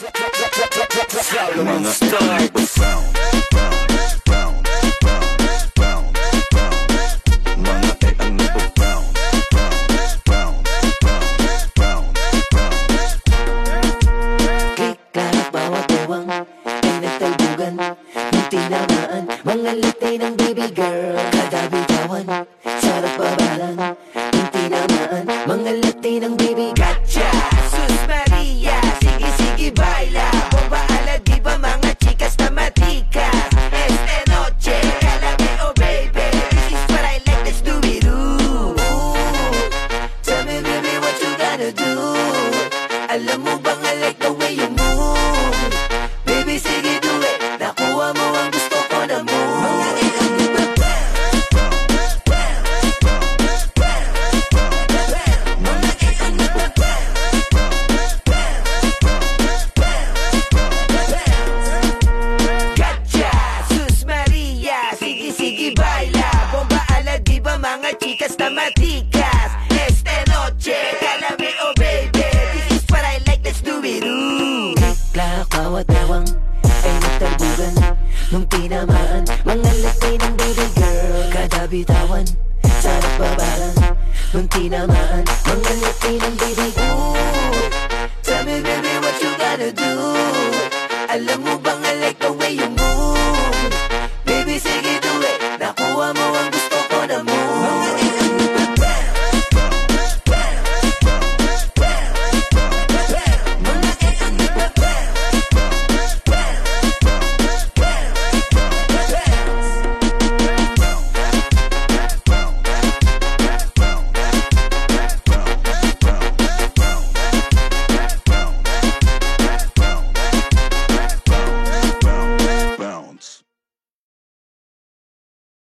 Brown, brown, brown, brown, brown, brown. Mga ay ang nito brown, brown, brown, brown, brown, brown. Kahit bawat ewang ay nagtalbugan Ng baby girl Kada bitawan Sarap babalan Ng tinamaan Mga lati ng baby gotta do? Alam mo bang I like the Ewang Ay nagtalbugan Nung tinamaan Mga laki ng baby girl Kada bitawan Sarap babaran Nung tinamaan Mga laki ng baby Ooh. Tell me baby what you gotta do